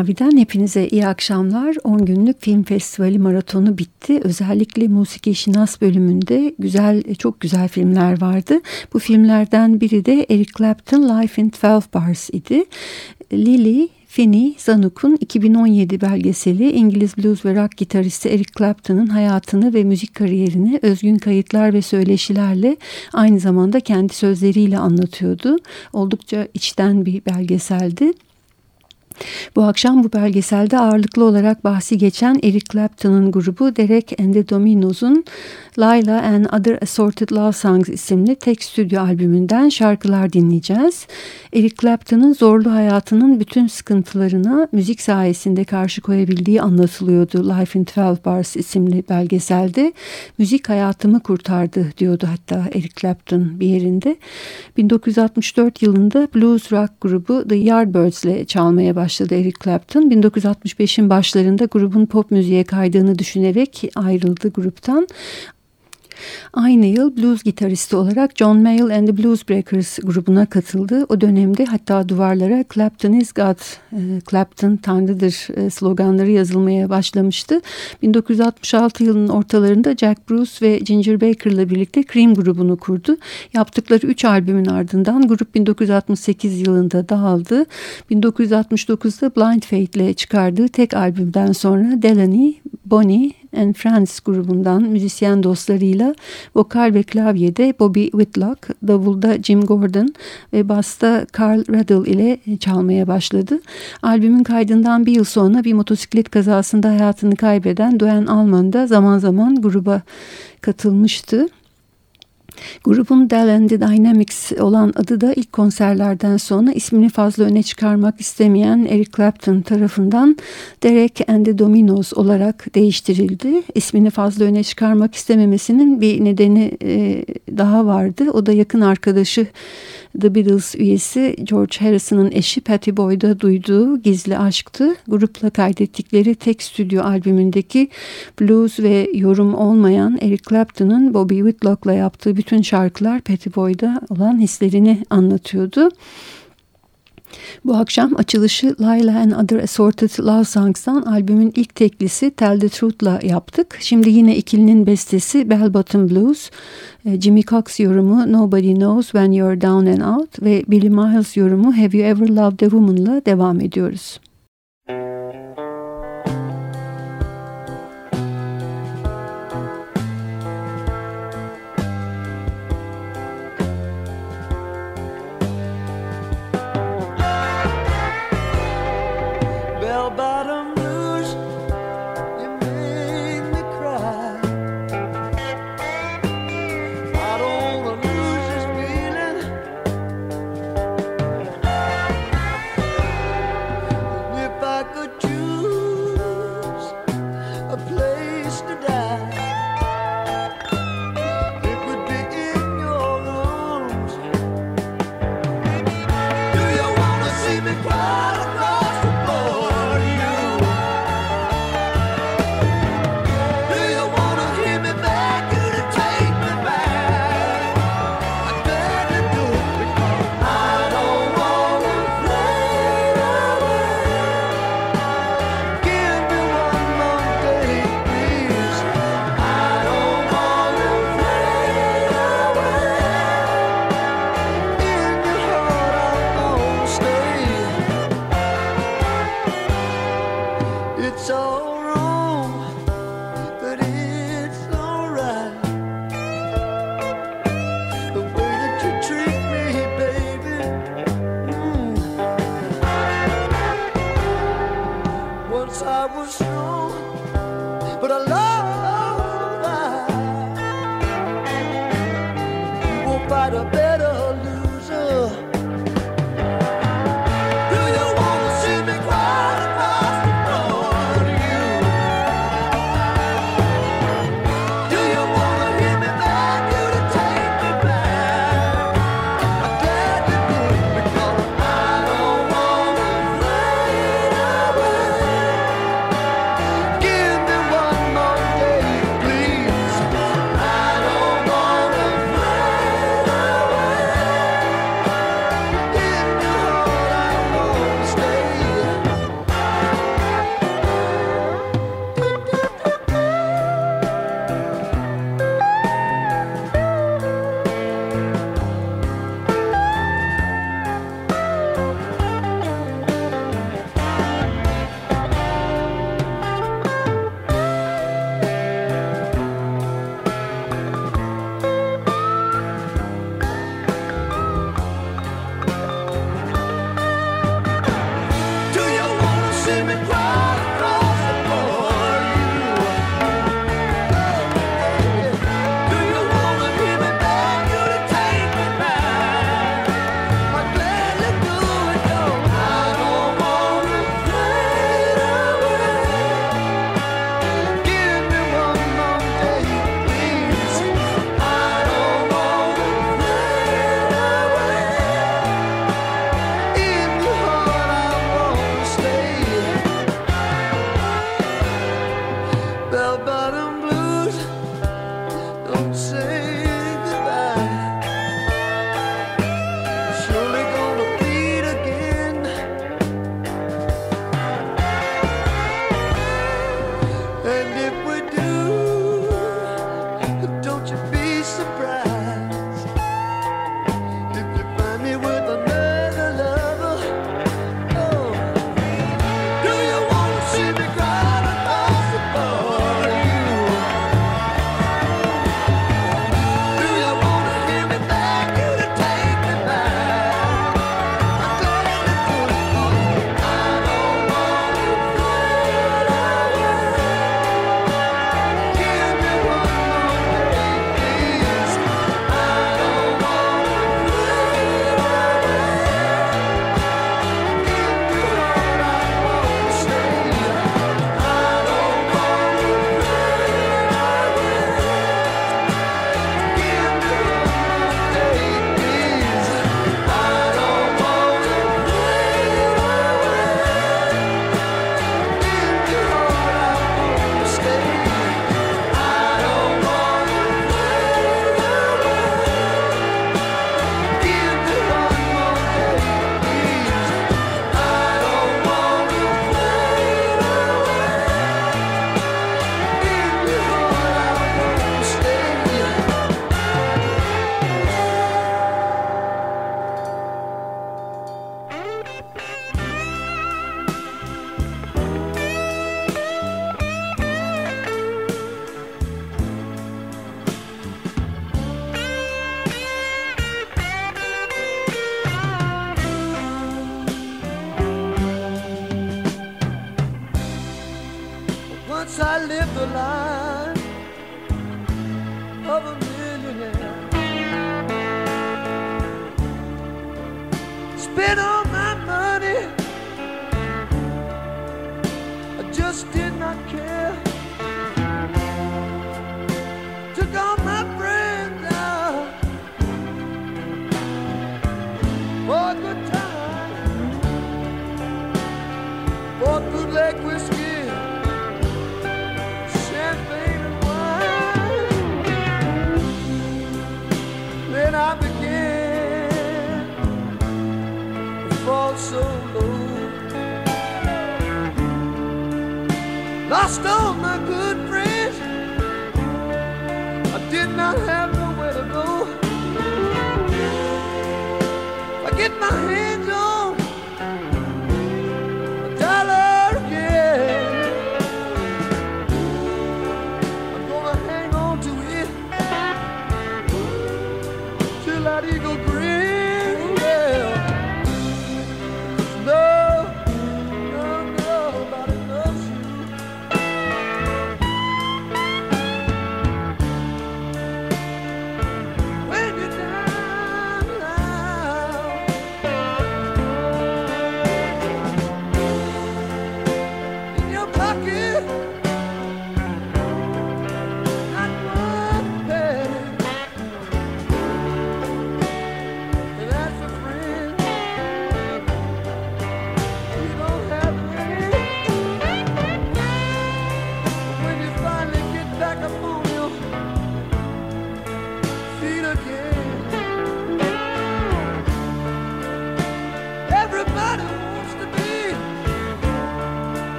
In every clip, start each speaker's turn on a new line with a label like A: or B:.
A: Mavi'den hepinize iyi akşamlar. 10 günlük film festivali maratonu bitti. Özellikle musiki şinas bölümünde güzel, çok güzel filmler vardı. Bu filmlerden biri de Eric Clapton Life in 12 Bars idi. Lily, Finney Zanuk'un 2017 belgeseli İngiliz blues ve rock gitaristi Eric Clapton'ın hayatını ve müzik kariyerini özgün kayıtlar ve söyleşilerle aynı zamanda kendi sözleriyle anlatıyordu. Oldukça içten bir belgeseldi. Bu akşam bu belgeselde ağırlıklı olarak bahsi geçen Eric Clapton'ın grubu Derek and the Dominos'un Layla and Other Assorted Love Songs isimli tek stüdyo albümünden şarkılar dinleyeceğiz. Eric Clapton'ın zorlu hayatının bütün sıkıntılarına müzik sayesinde karşı koyabildiği anlatılıyordu Life in 12 Bars isimli belgeselde. Müzik hayatımı kurtardı diyordu hatta Eric Clapton bir yerinde. 1964 yılında blues rock grubu The Yardbirds ile çalmaya başladı Eric Clapton. 1965'in başlarında grubun pop müziğe kaydığını düşünerek ayrıldı gruptan. Aynı yıl blues gitaristi olarak John Mayall and the Blues Breakers grubuna katıldı. O dönemde hatta duvarlara Clapton is God, e, Clapton Tanrı'dır e, sloganları yazılmaya başlamıştı. 1966 yılının ortalarında Jack Bruce ve Ginger Baker ile birlikte Cream grubunu kurdu. Yaptıkları 3 albümün ardından grup 1968 yılında dağıldı. 1969'da Blind Fate ile çıkardığı tek albümden sonra Delaney, Bonnie and Friends grubundan müzisyen dostlarıyla vokal ve klavyede Bobby Whitlock, davulda Jim Gordon ve basta Carl Riddle ile çalmaya başladı. Albümün kaydından bir yıl sonra bir motosiklet kazasında hayatını kaybeden Duane Allman da zaman zaman gruba katılmıştı. Grubun Dell and the Dynamics olan adı da ilk konserlerden sonra ismini fazla öne çıkarmak istemeyen Eric Clapton tarafından Derek and the Dominos olarak değiştirildi. İsmini fazla öne çıkarmak istememesinin bir nedeni e, daha vardı. O da yakın arkadaşı The Beatles üyesi George Harrison'ın eşi Patty Boyd'a duyduğu gizli aşktı. Grupla kaydettikleri tek stüdyo albümündeki blues ve yorum olmayan Eric Clapton'ın Bobby Whitlock'la yaptığı bütün şarkılar Patty Boyd'a olan hislerini anlatıyordu. Bu akşam açılışı Layla and Other Assorted Love Songs'tan albümün ilk teklisi Tell the Truth'la yaptık. Şimdi yine ikilinin bestesi Bell Bottom Blues, e, Jimmy Cox yorumu Nobody Knows When You're Down and Out ve Billy Miles yorumu Have You Ever Loved a Woman'la devam ediyoruz.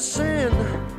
B: Sin.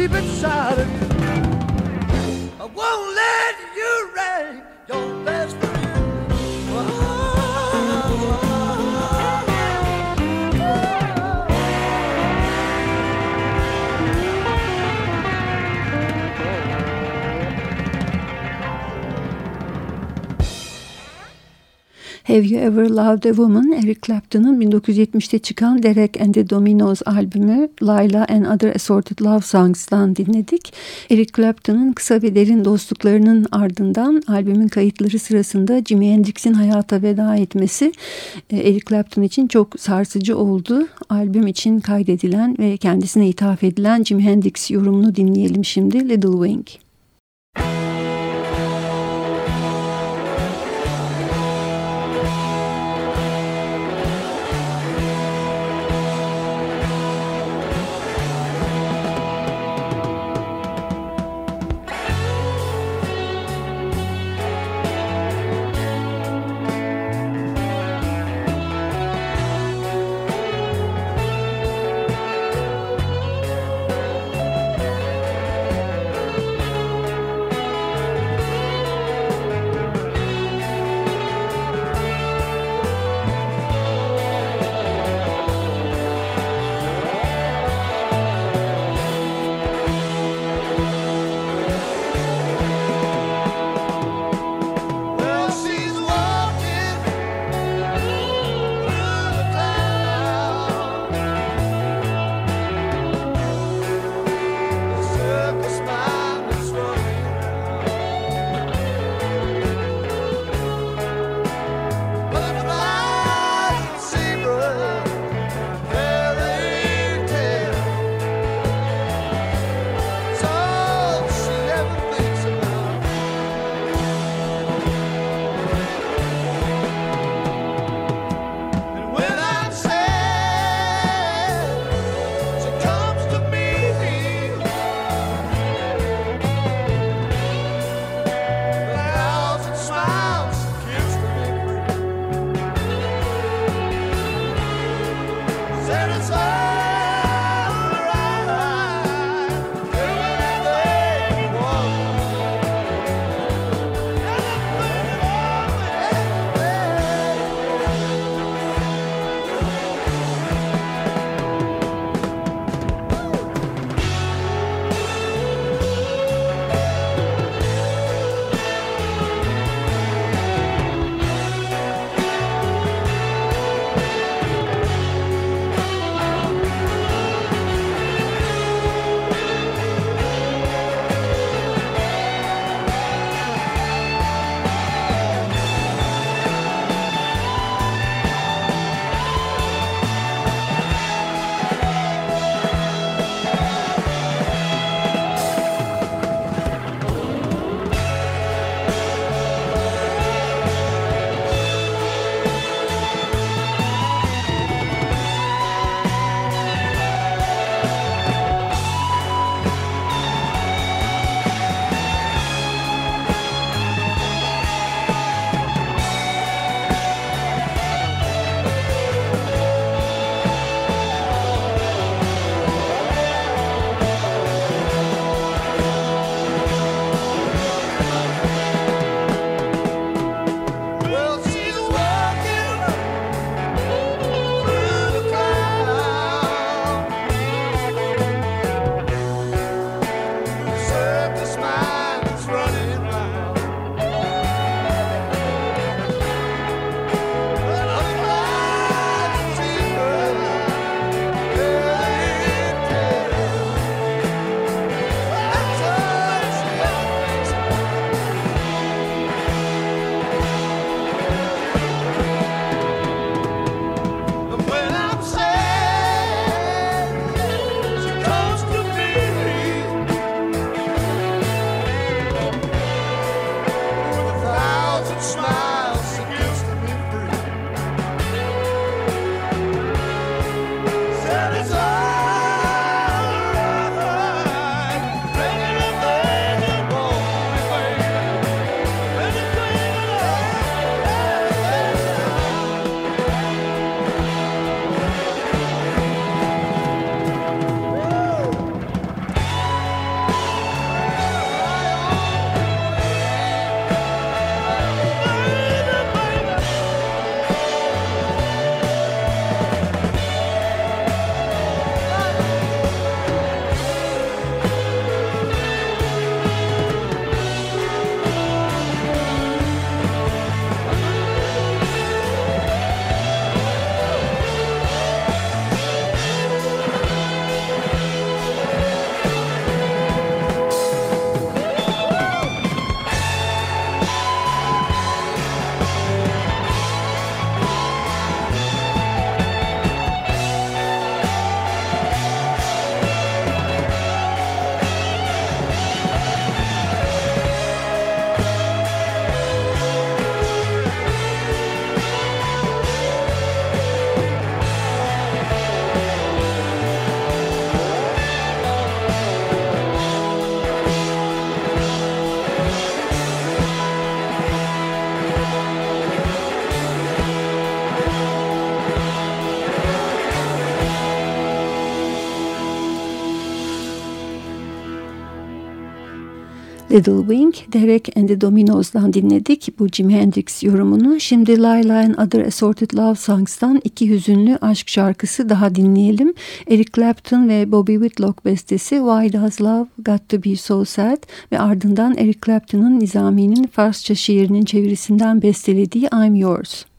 B: Deep inside of you, I won't let you rain. Your best
A: Have You Ever Loved a Woman? Eric Clapton'ın 1970'te çıkan Derek and the Dominos albümü Layla and Other Assorted Love Songs'tan dinledik. Eric Clapton'ın kısa ve derin dostluklarının ardından albümün kayıtları sırasında Jimi Hendrix'in hayata veda etmesi e, Eric Clapton için çok sarsıcı oldu. Albüm için kaydedilen ve kendisine ithaf edilen Jimi Hendrix yorumunu dinleyelim şimdi Little Wing. Little Wing, Derek and the Dominos'dan dinledik bu Jimi Hendrix yorumunu. Şimdi Layla and Other Assorted Love Songs'tan iki hüzünlü aşk şarkısı daha dinleyelim. Eric Clapton ve Bobby Whitlock bestesi Why Does Love Got To Be So Sad ve ardından Eric Clapton'ın Nizami'nin Farsça şiirinin çevirisinden bestelediği I'm Yours.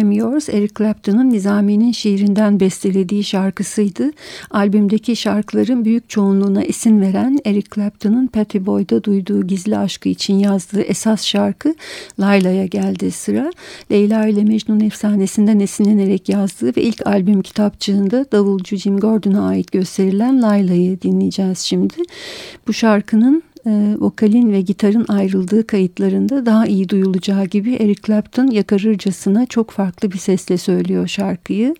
B: I'm
A: Yours Eric Clapton'ın Nizami'nin şiirinden bestelediği şarkısıydı. Albümdeki şarkıların büyük çoğunluğuna esin veren Eric Clapton'ın Patty Boyd'a duyduğu gizli aşkı için yazdığı esas şarkı Layla'ya geldi sıra. Leyla ile Mecnun efsanesinden esinlenerek yazdığı ve ilk albüm kitapçığında davulcu Jim Gordon'a ait gösterilen Layla'yı dinleyeceğiz şimdi. Bu şarkının vokalin ve gitarın ayrıldığı kayıtlarında daha iyi duyulacağı gibi Eric Clapton yakarırcasına çok farklı bir sesle söylüyor şarkıyı.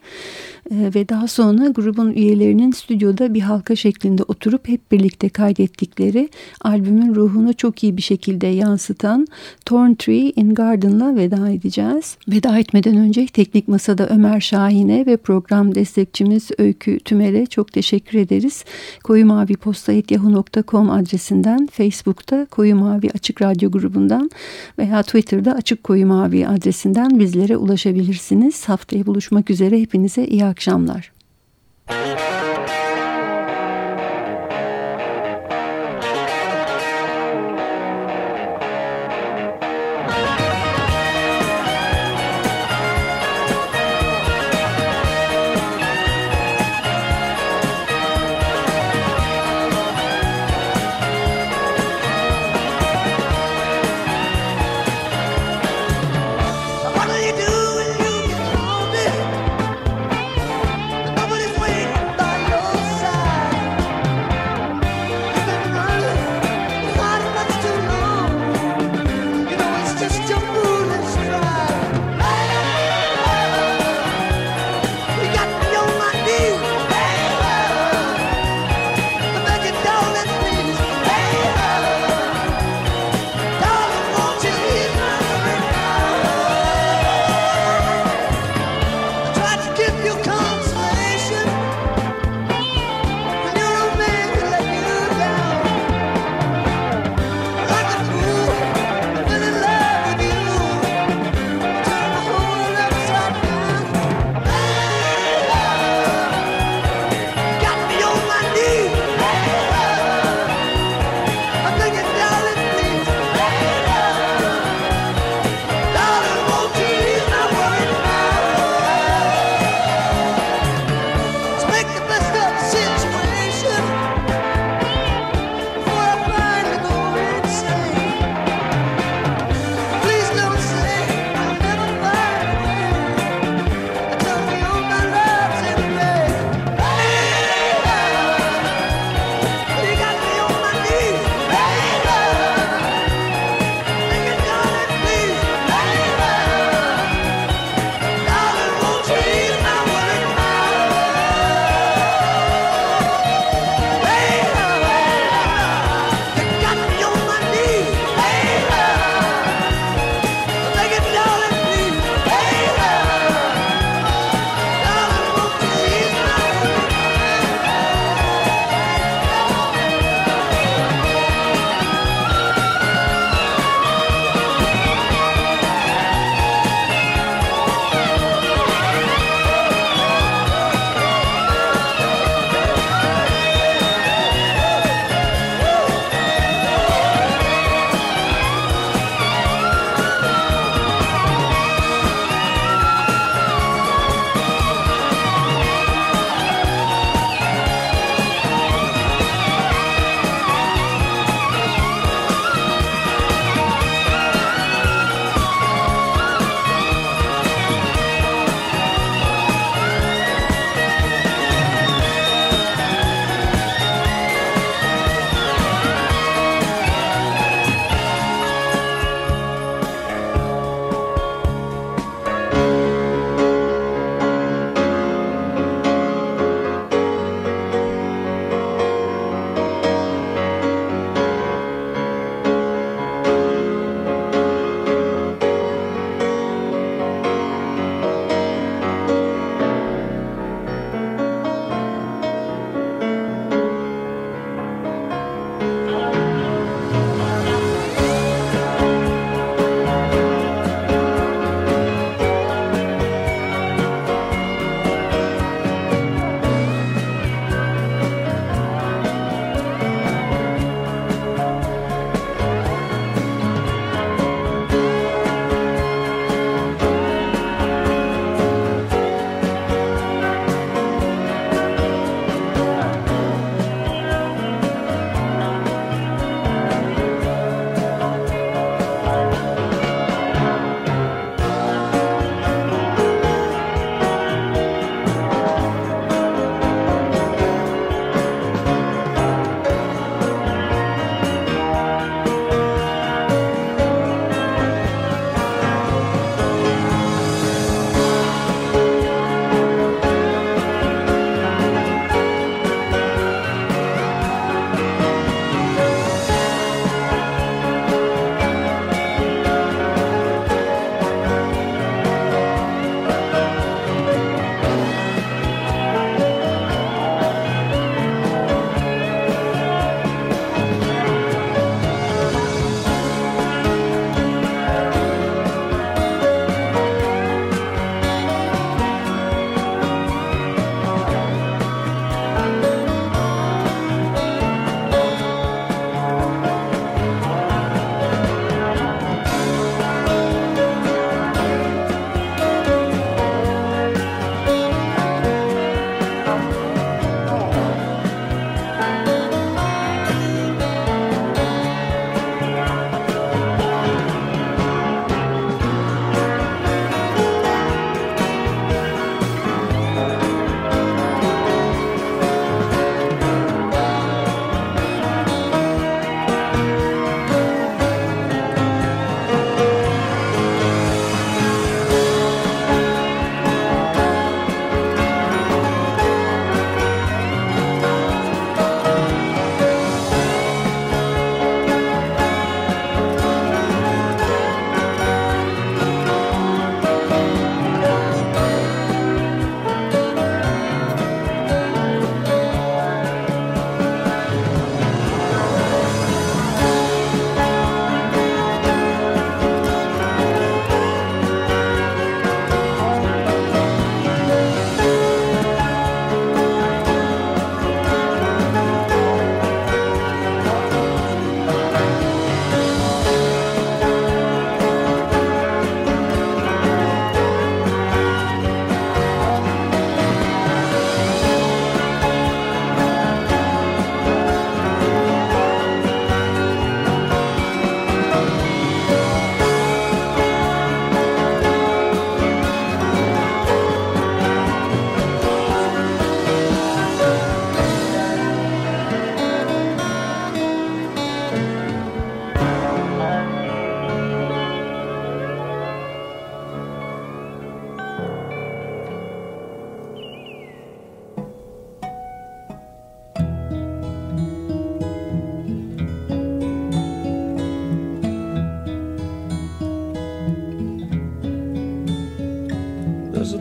A: Ee, ve daha sonra grubun üyelerinin stüdyoda bir halka şeklinde oturup hep birlikte kaydettikleri albümün ruhunu çok iyi bir şekilde yansıtan Torn Tree in Garden'la veda edeceğiz. Veda etmeden önce teknik masada Ömer Şahin'e ve program destekçimiz Öykü Tümer'e çok teşekkür ederiz. Koyu Mavi Posta.yahoo.com adresinden, Facebook'ta Koyu Mavi Açık Radyo grubundan veya Twitter'da Açık Koyu Mavi adresinden bizlere ulaşabilirsiniz. Haftaya buluşmak üzere hepinize iyi akşamlar akşamlar.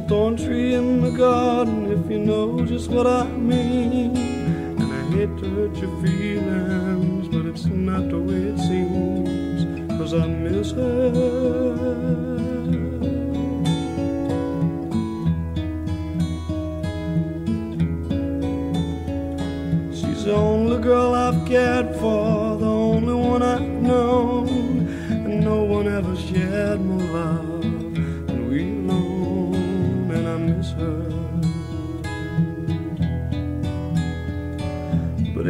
B: Thorn tree in the garden if you know just what I mean. And I hate to hurt your feelings, but it's not the way it seems. Cause I miss her. She's the only girl I've cared for, the only one I've known,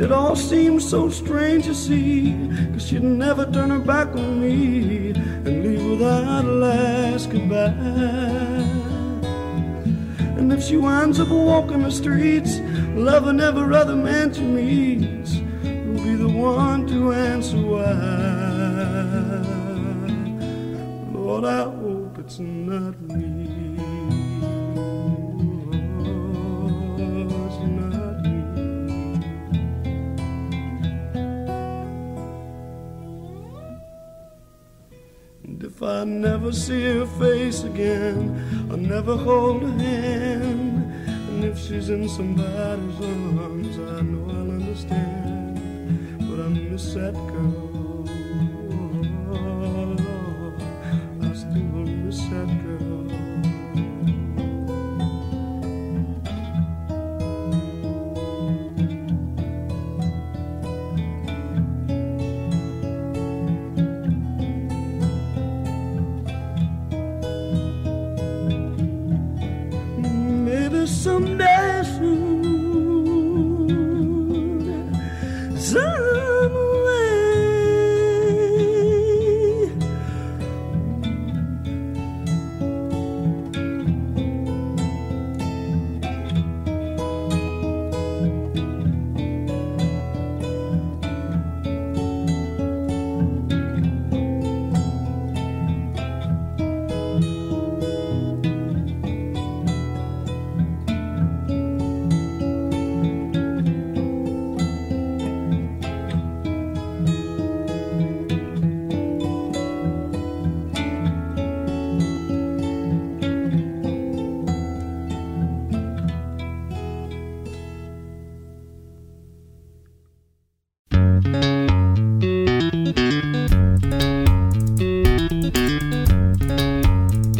B: it all seems so strange to see, cause she'd never turn her back on me and leave without a last goodbye. And if she winds up walking the streets, loving every other man she meets, who'll be the one to answer why? Lord, I hope it's not me. I never see her face again, I'll never hold her hand. And if she's in somebody's arms, I know I'll understand. But I miss that girl.